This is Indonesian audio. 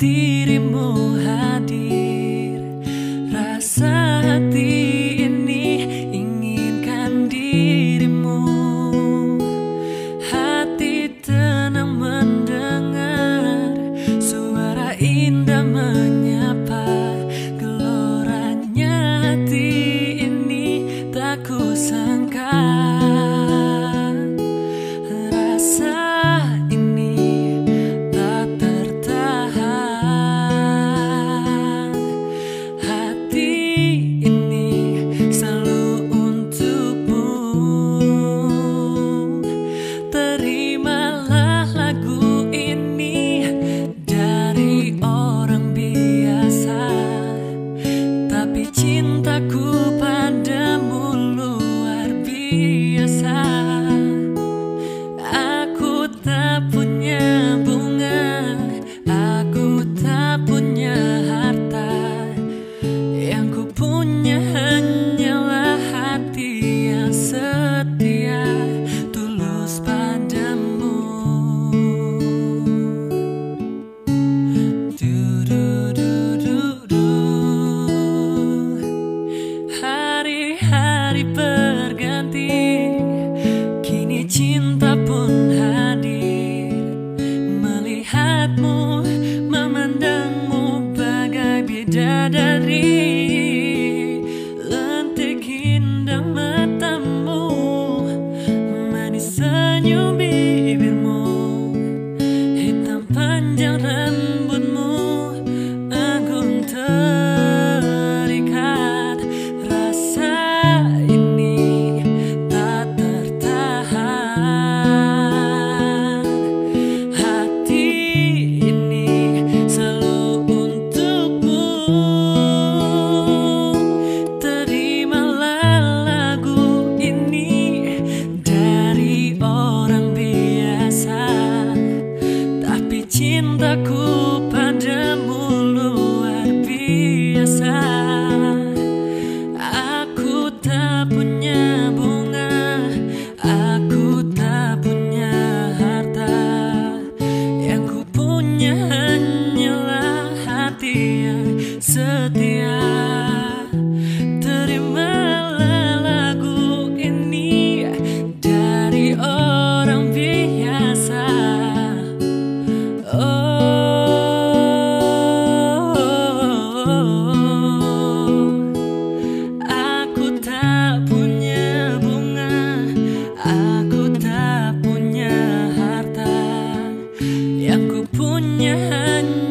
dirimu. Setia Tulus padamu du, du, du. Hari-hari berganti Kini cinta pun hadir Melihatmu, memandangmu bagai bidadari cintaku padamu luar biasa. Aku tak punya bunga Aku tak punya harta. Yang ku punya hanyalah hati yang setia ku punya hanya